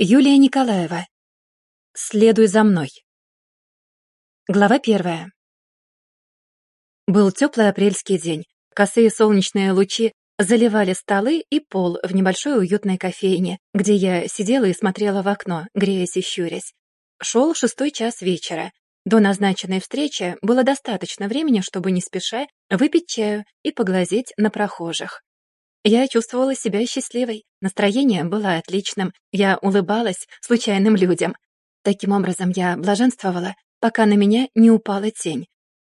Юлия Николаева. Следуй за мной. Глава первая. Был теплый апрельский день. Косые солнечные лучи заливали столы и пол в небольшой уютной кофейне, где я сидела и смотрела в окно, греясь и щурясь. Шел шестой час вечера. До назначенной встречи было достаточно времени, чтобы не спеша выпить чаю и поглазеть на прохожих. Я чувствовала себя счастливой, настроение было отличным, я улыбалась случайным людям. Таким образом, я блаженствовала, пока на меня не упала тень.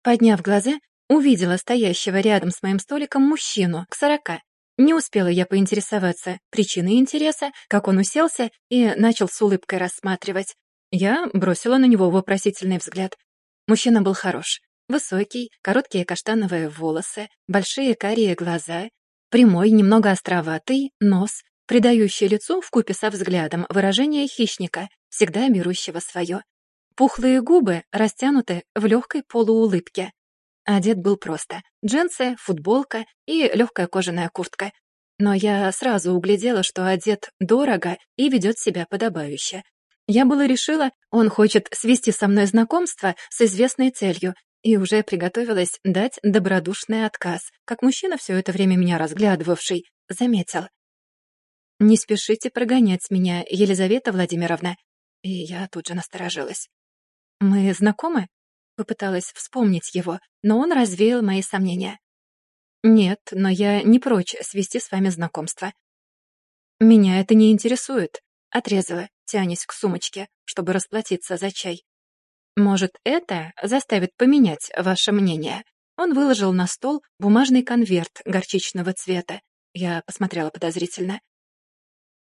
Подняв глаза, увидела стоящего рядом с моим столиком мужчину к сорока. Не успела я поинтересоваться причиной интереса, как он уселся и начал с улыбкой рассматривать. Я бросила на него вопросительный взгляд. Мужчина был хорош. Высокий, короткие каштановые волосы, большие карие глаза, Прямой, немного островатый, нос, придающий лицу вкупе со взглядом выражение хищника, всегда берущего свое. Пухлые губы растянуты в легкой полуулыбке. Одет был просто. Джинсы, футболка и легкая кожаная куртка. Но я сразу углядела, что одет дорого и ведет себя подобающе. Я было решила, он хочет свести со мной знакомство с известной целью и уже приготовилась дать добродушный отказ, как мужчина, все это время меня разглядывавший, заметил. «Не спешите прогонять меня, Елизавета Владимировна». И я тут же насторожилась. «Мы знакомы?» Попыталась вспомнить его, но он развеял мои сомнения. «Нет, но я не прочь свести с вами знакомство». «Меня это не интересует», — отрезала, тянись к сумочке, чтобы расплатиться за чай. Может, это заставит поменять ваше мнение? Он выложил на стол бумажный конверт горчичного цвета. Я посмотрела подозрительно.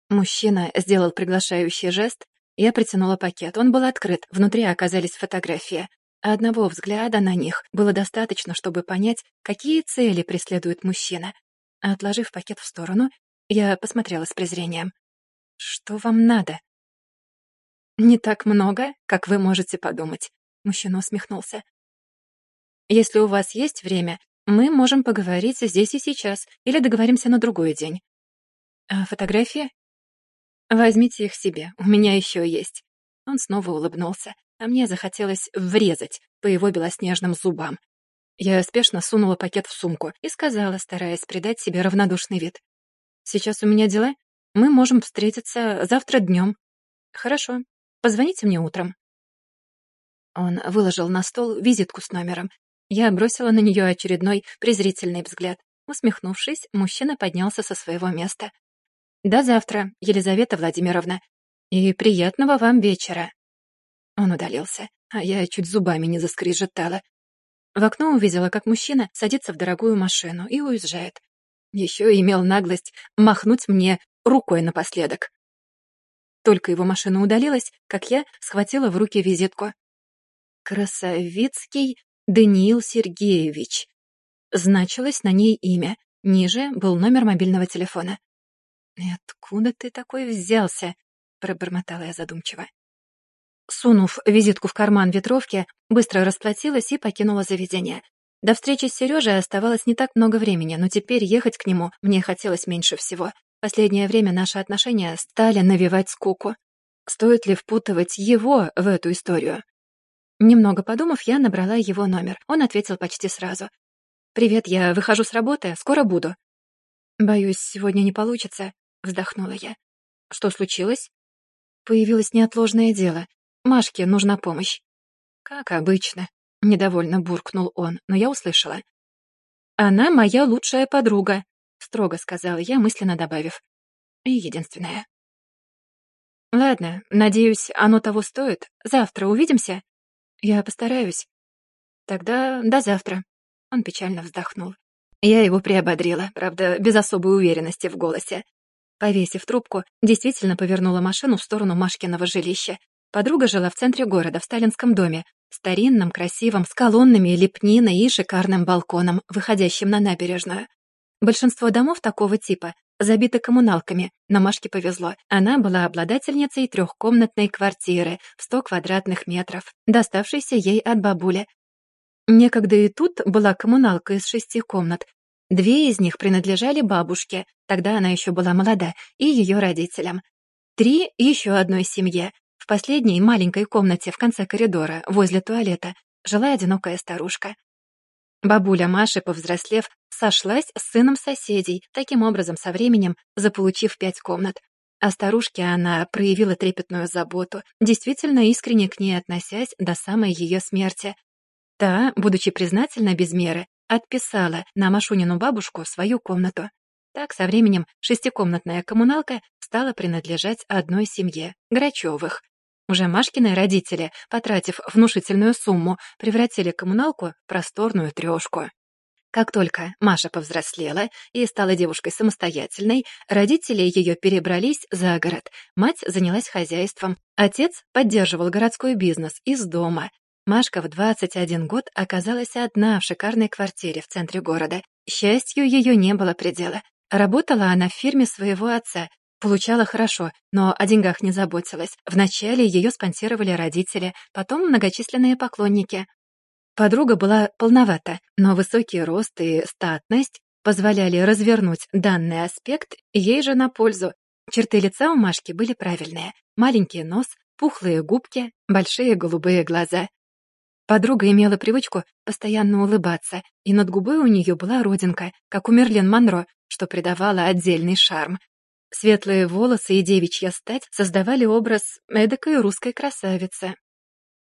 Мужчина сделал приглашающий жест. Я притянула пакет. Он был открыт. Внутри оказались фотографии. Одного взгляда на них было достаточно, чтобы понять, какие цели преследует мужчина. Отложив пакет в сторону, я посмотрела с презрением. «Что вам надо?» «Не так много, как вы можете подумать», — мужчина усмехнулся. «Если у вас есть время, мы можем поговорить здесь и сейчас, или договоримся на другой день». «А фотографии?» «Возьмите их себе, у меня еще есть». Он снова улыбнулся, а мне захотелось врезать по его белоснежным зубам. Я спешно сунула пакет в сумку и сказала, стараясь придать себе равнодушный вид. «Сейчас у меня дела. Мы можем встретиться завтра днем». «Хорошо, Позвоните мне утром». Он выложил на стол визитку с номером. Я бросила на нее очередной презрительный взгляд. Усмехнувшись, мужчина поднялся со своего места. «До завтра, Елизавета Владимировна, и приятного вам вечера». Он удалился, а я чуть зубами не заскрежетала. В окно увидела, как мужчина садится в дорогую машину и уезжает. Еще имел наглость махнуть мне рукой напоследок. Только его машина удалилась, как я схватила в руки визитку. «Красовицкий Даниил Сергеевич». Значилось на ней имя. Ниже был номер мобильного телефона. «И откуда ты такой взялся?» — пробормотала я задумчиво. Сунув визитку в карман ветровки, быстро расплатилась и покинула заведение. До встречи с Сережей оставалось не так много времени, но теперь ехать к нему мне хотелось меньше всего. Последнее время наши отношения стали навевать скуку. Стоит ли впутывать его в эту историю? Немного подумав, я набрала его номер. Он ответил почти сразу. «Привет, я выхожу с работы, скоро буду». «Боюсь, сегодня не получится», — вздохнула я. «Что случилось?» «Появилось неотложное дело. Машке нужна помощь». «Как обычно», — недовольно буркнул он, но я услышала. «Она моя лучшая подруга строго сказала я, мысленно добавив. И единственное. Ладно, надеюсь, оно того стоит. Завтра увидимся? Я постараюсь. Тогда до завтра. Он печально вздохнул. Я его приободрила, правда, без особой уверенности в голосе. Повесив трубку, действительно повернула машину в сторону Машкиного жилища. Подруга жила в центре города, в сталинском доме, старинном, красивом, с колоннами, лепниной и шикарным балконом, выходящим на набережную. Большинство домов такого типа забиты коммуналками, но Машке повезло. Она была обладательницей трехкомнатной квартиры в 100 квадратных метров, доставшейся ей от бабули. Некогда и тут была коммуналка из шести комнат. Две из них принадлежали бабушке, тогда она еще была молода, и ее родителям. Три еще одной семье. В последней маленькой комнате в конце коридора, возле туалета, жила одинокая старушка. Бабуля Маши, повзрослев, сошлась с сыном соседей, таким образом, со временем заполучив пять комнат. О старушке она проявила трепетную заботу, действительно искренне к ней относясь до самой ее смерти. Та, будучи признательна без меры, отписала на Машунину бабушку свою комнату. Так, со временем, шестикомнатная коммуналка стала принадлежать одной семье — Грачевых. Уже Машкины родители, потратив внушительную сумму, превратили коммуналку в просторную трешку. Как только Маша повзрослела и стала девушкой самостоятельной, родители ее перебрались за город. Мать занялась хозяйством. Отец поддерживал городской бизнес из дома. Машка в 21 год оказалась одна в шикарной квартире в центре города. Счастью, ее не было предела. Работала она в фирме своего отца, получала хорошо, но о деньгах не заботилась. Вначале ее спонсировали родители, потом многочисленные поклонники. Подруга была полновата, но высокий рост и статность позволяли развернуть данный аспект ей же на пользу. Черты лица у Машки были правильные. Маленький нос, пухлые губки, большие голубые глаза. Подруга имела привычку постоянно улыбаться, и над губой у нее была родинка, как у Мерлин Монро, что придавало отдельный шарм. Светлые волосы и девичья стать создавали образ эдакой русской красавицы.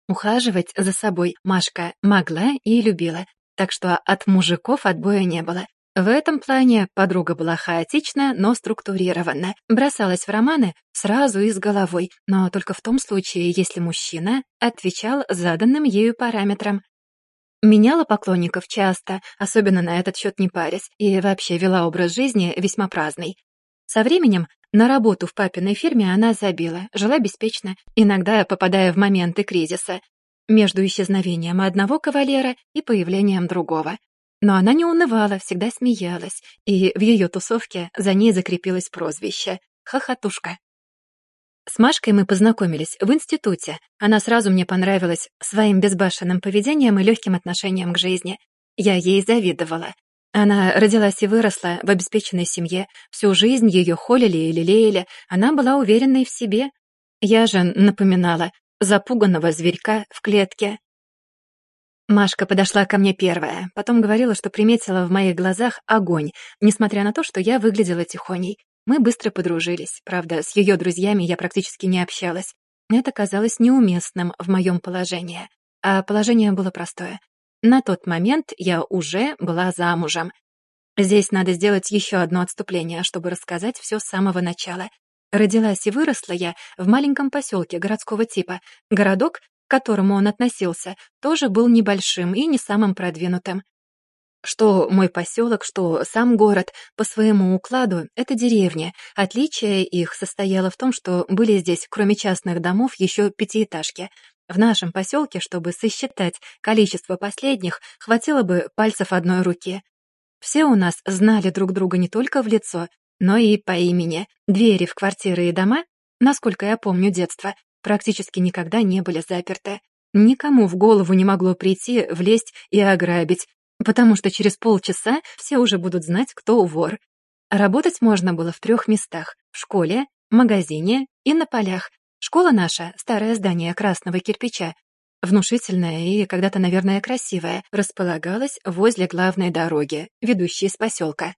Ухаживать за собой Машка могла и любила, так что от мужиков отбоя не было. В этом плане подруга была хаотична, но структурирована, бросалась в романы сразу и с головой, но только в том случае, если мужчина отвечал заданным ею параметрам. Меняла поклонников часто, особенно на этот счет не парясь, и вообще вела образ жизни весьма праздный. Со временем на работу в папиной фирме она забила, жила беспечно, иногда попадая в моменты кризиса, между исчезновением одного кавалера и появлением другого. Но она не унывала, всегда смеялась, и в ее тусовке за ней закрепилось прозвище — «Хохотушка». С Машкой мы познакомились в институте. Она сразу мне понравилась своим безбашенным поведением и легким отношением к жизни. Я ей завидовала. Она родилась и выросла в обеспеченной семье, всю жизнь ее холили и лелеяли, она была уверенной в себе. Я же напоминала запуганного зверька в клетке. Машка подошла ко мне первая, потом говорила, что приметила в моих глазах огонь, несмотря на то, что я выглядела тихоней. Мы быстро подружились, правда, с ее друзьями я практически не общалась. Это казалось неуместным в моем положении. А положение было простое. На тот момент я уже была замужем. Здесь надо сделать еще одно отступление, чтобы рассказать все с самого начала. Родилась и выросла я в маленьком поселке городского типа. Городок к которому он относился, тоже был небольшим и не самым продвинутым. Что мой поселок, что сам город по своему укладу — это деревня. Отличие их состояло в том, что были здесь, кроме частных домов, еще пятиэтажки. В нашем поселке, чтобы сосчитать количество последних, хватило бы пальцев одной руки. Все у нас знали друг друга не только в лицо, но и по имени. Двери в квартиры и дома, насколько я помню детство, практически никогда не были заперты. Никому в голову не могло прийти, влезть и ограбить, потому что через полчаса все уже будут знать, кто вор. Работать можно было в трех местах — в школе, магазине и на полях. Школа наша, старое здание красного кирпича, внушительная и когда-то, наверное, красивая, располагалась возле главной дороги, ведущей из поселка.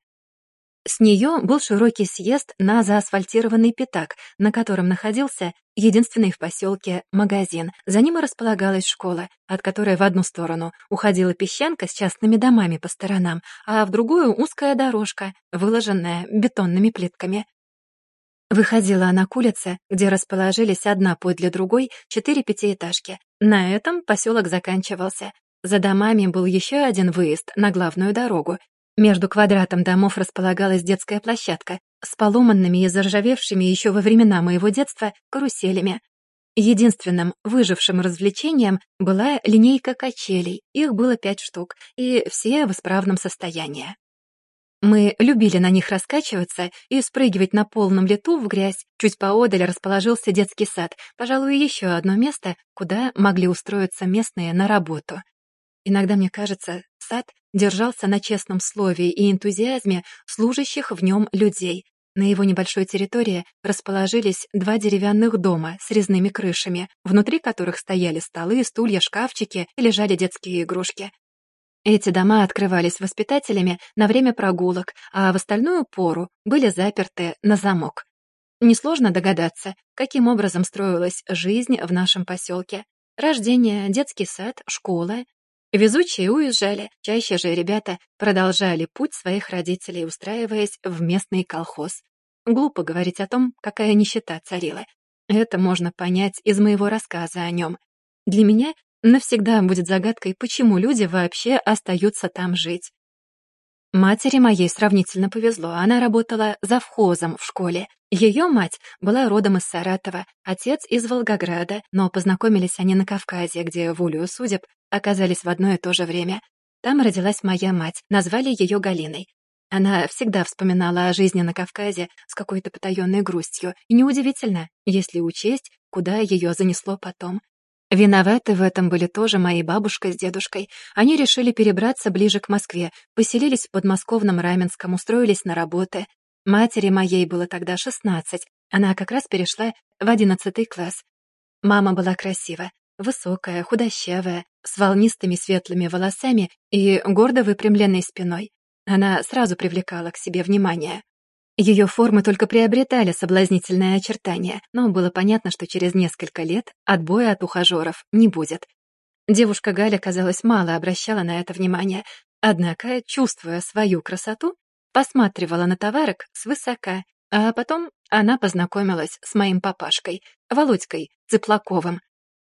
С нее был широкий съезд на заасфальтированный пятак, на котором находился единственный в поселке магазин. За ним и располагалась школа, от которой в одну сторону уходила песчанка с частными домами по сторонам, а в другую узкая дорожка, выложенная бетонными плитками. Выходила она к улице, где расположились одна подле другой четыре пятиэтажки. На этом поселок заканчивался. За домами был еще один выезд на главную дорогу, между квадратом домов располагалась детская площадка с поломанными и заржавевшими еще во времена моего детства каруселями. Единственным выжившим развлечением была линейка качелей, их было пять штук, и все в исправном состоянии. Мы любили на них раскачиваться и спрыгивать на полном лету в грязь. Чуть поодаль расположился детский сад, пожалуй, еще одно место, куда могли устроиться местные на работу. Иногда мне кажется, сад держался на честном слове и энтузиазме служащих в нем людей. На его небольшой территории расположились два деревянных дома с резными крышами, внутри которых стояли столы, стулья, шкафчики и лежали детские игрушки. Эти дома открывались воспитателями на время прогулок, а в остальную пору были заперты на замок. Несложно догадаться, каким образом строилась жизнь в нашем поселке. Рождение, детский сад, школа. Везучие уезжали, чаще же ребята продолжали путь своих родителей, устраиваясь в местный колхоз. Глупо говорить о том, какая нищета царила. Это можно понять из моего рассказа о нем. Для меня навсегда будет загадкой, почему люди вообще остаются там жить. Матери моей сравнительно повезло. Она работала завхозом в школе. Ее мать была родом из Саратова, отец из Волгограда, но познакомились они на Кавказе, где, волею судеб, оказались в одно и то же время. Там родилась моя мать, назвали ее Галиной. Она всегда вспоминала о жизни на Кавказе с какой-то потаенной грустью, и неудивительно, если учесть, куда ее занесло потом. Виноваты в этом были тоже мои бабушка с дедушкой. Они решили перебраться ближе к Москве, поселились в подмосковном Раменском, устроились на работы. Матери моей было тогда 16, она как раз перешла в одиннадцатый класс. Мама была красива, высокая, худощавая, с волнистыми светлыми волосами и гордо выпрямленной спиной. Она сразу привлекала к себе внимание. Ее формы только приобретали соблазнительные очертания, но было понятно, что через несколько лет отбоя от ухажеров не будет. Девушка Галя, казалось, мало обращала на это внимание, однако, чувствуя свою красоту, посматривала на товарок свысока, а потом она познакомилась с моим папашкой, Володькой Цыплаковым.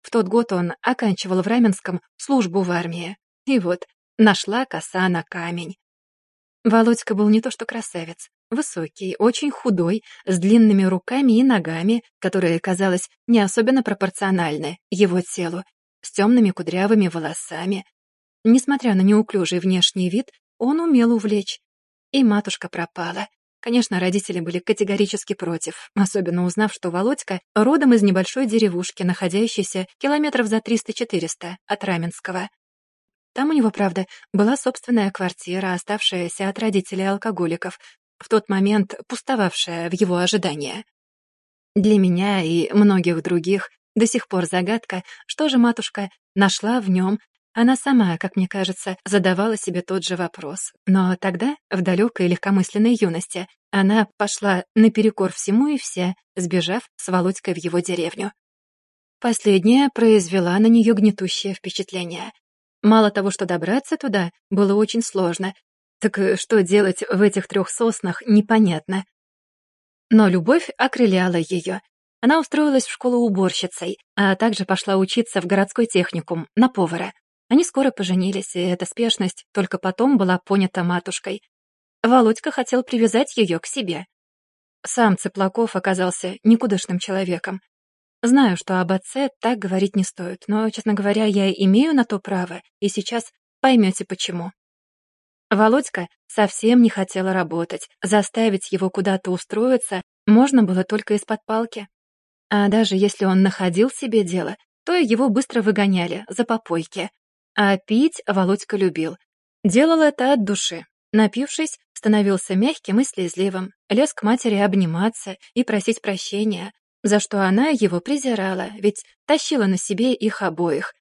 В тот год он оканчивал в Раменском службу в армии. И вот, нашла коса на камень. Володька был не то что красавец, Высокий, очень худой, с длинными руками и ногами, которые, казалось, не особенно пропорциональны его телу, с темными кудрявыми волосами. Несмотря на неуклюжий внешний вид, он умел увлечь. И матушка пропала. Конечно, родители были категорически против, особенно узнав, что Володька родом из небольшой деревушки, находящейся километров за 300-400 от Раменского. Там у него, правда, была собственная квартира, оставшаяся от родителей алкоголиков, в тот момент пустовавшая в его ожидании. Для меня и многих других до сих пор загадка, что же матушка нашла в нем. Она сама, как мне кажется, задавала себе тот же вопрос. Но тогда, в далекой легкомысленной юности, она пошла наперекор всему и вся, сбежав с Володькой в его деревню. Последняя произвела на нее гнетущее впечатление. Мало того, что добраться туда было очень сложно, так э, что делать в этих трех соснах, непонятно. Но любовь окрыляла ее. Она устроилась в школу уборщицей, а также пошла учиться в городской техникум, на повара. Они скоро поженились, и эта спешность только потом была понята матушкой. Володька хотел привязать ее к себе. Сам Цыплаков оказался никудышным человеком. Знаю, что об отце так говорить не стоит, но, честно говоря, я имею на то право, и сейчас поймете почему. Володька совсем не хотела работать. Заставить его куда-то устроиться можно было только из-под палки. А даже если он находил себе дело, то его быстро выгоняли за попойки. А пить Володька любил. Делал это от души. Напившись, становился мягким и слезливым, лез к матери обниматься и просить прощения, за что она его презирала, ведь тащила на себе их обоих.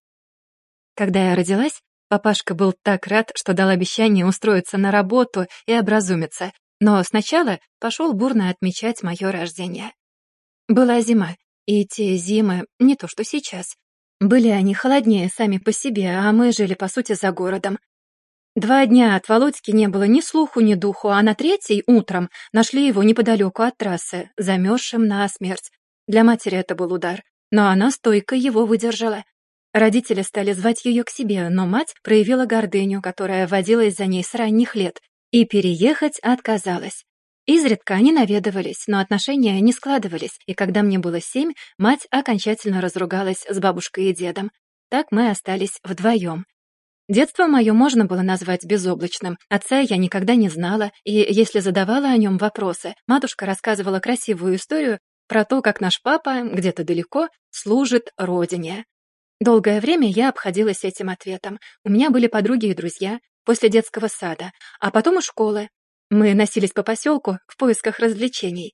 Когда я родилась, Папашка был так рад, что дал обещание устроиться на работу и образумиться, но сначала пошел бурно отмечать мое рождение. Была зима, и те зимы не то что сейчас. Были они холоднее сами по себе, а мы жили, по сути, за городом. Два дня от Володьки не было ни слуху, ни духу, а на третий, утром, нашли его неподалеку от трассы, замерзшим насмерть. Для матери это был удар, но она стойко его выдержала. Родители стали звать ее к себе, но мать проявила гордыню, которая водилась за ней с ранних лет, и переехать отказалась. Изредка они наведывались, но отношения не складывались, и когда мне было семь, мать окончательно разругалась с бабушкой и дедом. Так мы остались вдвоем. Детство мое можно было назвать безоблачным. Отца я никогда не знала, и если задавала о нем вопросы, матушка рассказывала красивую историю про то, как наш папа, где-то далеко, служит родине. Долгое время я обходилась этим ответом. У меня были подруги и друзья после детского сада, а потом и школы. Мы носились по поселку в поисках развлечений.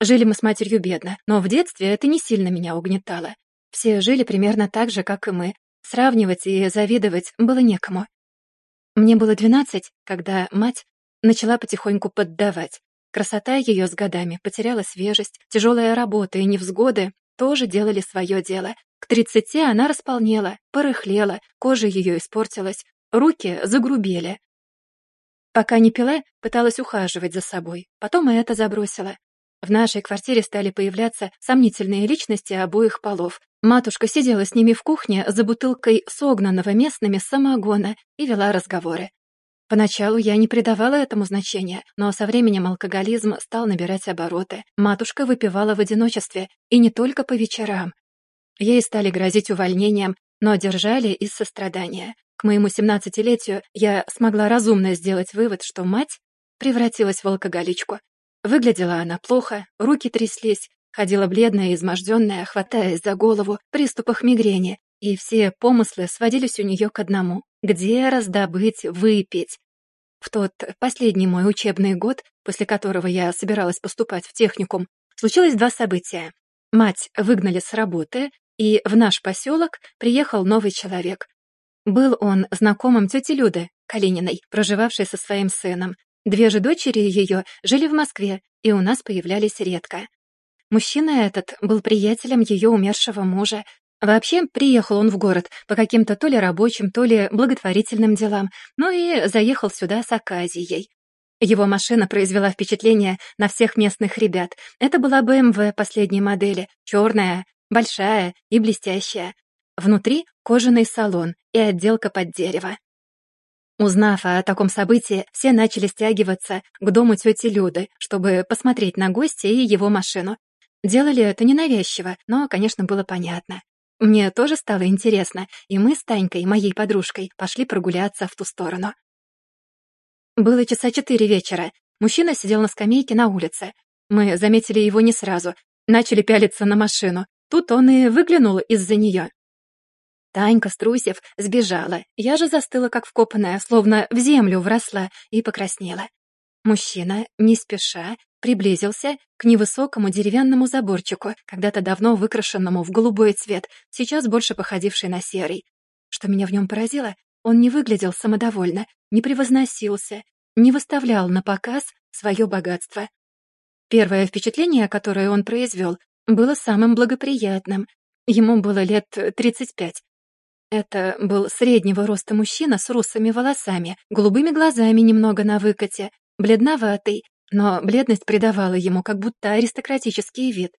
Жили мы с матерью бедно, но в детстве это не сильно меня угнетало. Все жили примерно так же, как и мы. Сравнивать и завидовать было некому. Мне было двенадцать, когда мать начала потихоньку поддавать. Красота ее с годами потеряла свежесть, тяжелая работа и невзгоды тоже делали свое дело. К тридцати она располнела, порыхлела, кожа ее испортилась, руки загрубели. Пока не пила, пыталась ухаживать за собой, потом и это забросила. В нашей квартире стали появляться сомнительные личности обоих полов. Матушка сидела с ними в кухне за бутылкой согнанного местными самогона и вела разговоры. Поначалу я не придавала этому значения, но со временем алкоголизм стал набирать обороты. Матушка выпивала в одиночестве, и не только по вечерам. Ей стали грозить увольнением, но держали из сострадания. К моему семнадцатилетию я смогла разумно сделать вывод, что мать превратилась в алкоголичку. Выглядела она плохо, руки тряслись, ходила бледная и изможденная, хватаясь за голову приступах мигрени, и все помыслы сводились у нее к одному — где раздобыть, выпить. В тот последний мой учебный год, после которого я собиралась поступать в техникум, случилось два события. Мать выгнали с работы, и в наш поселок приехал новый человек. Был он знакомым тети Люды, Калининой, проживавшей со своим сыном. Две же дочери ее жили в Москве, и у нас появлялись редко. Мужчина этот был приятелем ее умершего мужа, Вообще, приехал он в город по каким-то то ли рабочим, то ли благотворительным делам, ну и заехал сюда с оказией. Его машина произвела впечатление на всех местных ребят. Это была БМВ последней модели, черная, большая и блестящая. Внутри кожаный салон и отделка под дерево. Узнав о таком событии, все начали стягиваться к дому тети Люды, чтобы посмотреть на гостя и его машину. Делали это ненавязчиво, но, конечно, было понятно. Мне тоже стало интересно, и мы с Танькой, моей подружкой, пошли прогуляться в ту сторону. Было часа четыре вечера. Мужчина сидел на скамейке на улице. Мы заметили его не сразу, начали пялиться на машину. Тут он и выглянул из-за нее. Танька, струсив, сбежала. Я же застыла, как вкопанная, словно в землю вросла и покраснела. Мужчина, не спеша, приблизился к невысокому деревянному заборчику, когда-то давно выкрашенному в голубой цвет, сейчас больше походивший на серый. Что меня в нем поразило, он не выглядел самодовольно, не превозносился, не выставлял на показ свое богатство. Первое впечатление, которое он произвел, было самым благоприятным. Ему было лет 35. Это был среднего роста мужчина с русыми волосами, голубыми глазами немного на выкате, бледноватый, но бледность придавала ему как будто аристократический вид.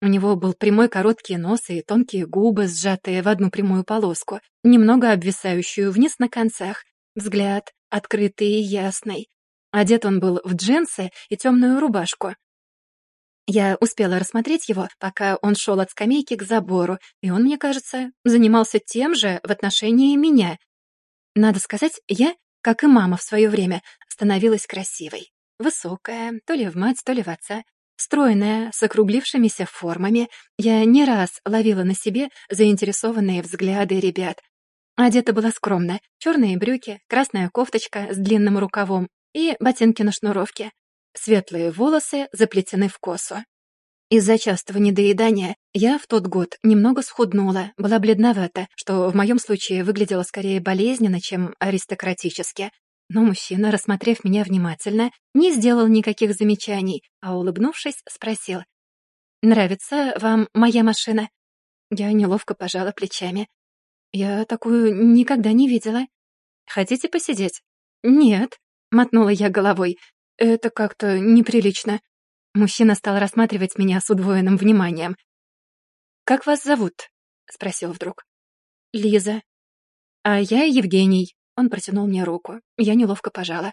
У него был прямой короткий нос и тонкие губы, сжатые в одну прямую полоску, немного обвисающую вниз на концах, взгляд открытый и ясный. Одет он был в джинсы и темную рубашку. Я успела рассмотреть его, пока он шел от скамейки к забору, и он, мне кажется, занимался тем же в отношении меня. Надо сказать, я, как и мама в свое время, становилась красивой. Высокая, то ли в мать, то ли в отца, стройная, с округлившимися формами, я не раз ловила на себе заинтересованные взгляды ребят. Одета была скромно, черные брюки, красная кофточка с длинным рукавом и ботинки на шнуровке. Светлые волосы заплетены в косу. Из-за частого недоедания я в тот год немного схуднула, была бледновата, что в моем случае выглядело скорее болезненно, чем аристократически. Но мужчина, рассмотрев меня внимательно, не сделал никаких замечаний, а, улыбнувшись, спросил. «Нравится вам моя машина?» Я неловко пожала плечами. «Я такую никогда не видела. Хотите посидеть?» «Нет», — мотнула я головой. «Это как-то неприлично». Мужчина стал рассматривать меня с удвоенным вниманием. «Как вас зовут?» — спросил вдруг. «Лиза». «А я Евгений», он протянул мне руку. Я неловко пожала.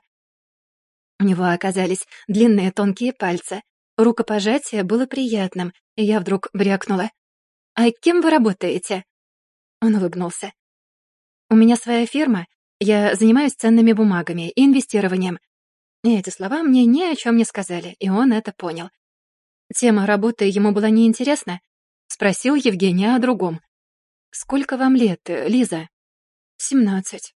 У него оказались длинные тонкие пальцы. Рукопожатие было приятным, и я вдруг брякнула. «А кем вы работаете?» Он улыбнулся. «У меня своя фирма. Я занимаюсь ценными бумагами и инвестированием». И эти слова мне ни о чем не сказали, и он это понял. Тема работы ему была неинтересна. Спросил Евгения о другом. «Сколько вам лет, Лиза?» «Семнадцать».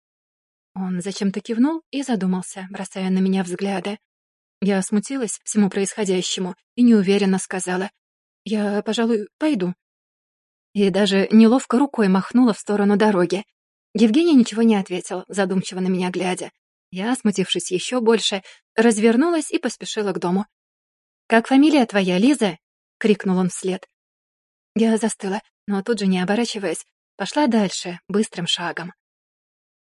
Он зачем-то кивнул и задумался, бросая на меня взгляды. Я смутилась всему происходящему и неуверенно сказала. «Я, пожалуй, пойду». И даже неловко рукой махнула в сторону дороги. Евгений ничего не ответил, задумчиво на меня глядя. Я, смутившись еще больше, развернулась и поспешила к дому. «Как фамилия твоя, Лиза?» — крикнул он вслед. Я застыла, но тут же, не оборачиваясь, пошла дальше, быстрым шагом.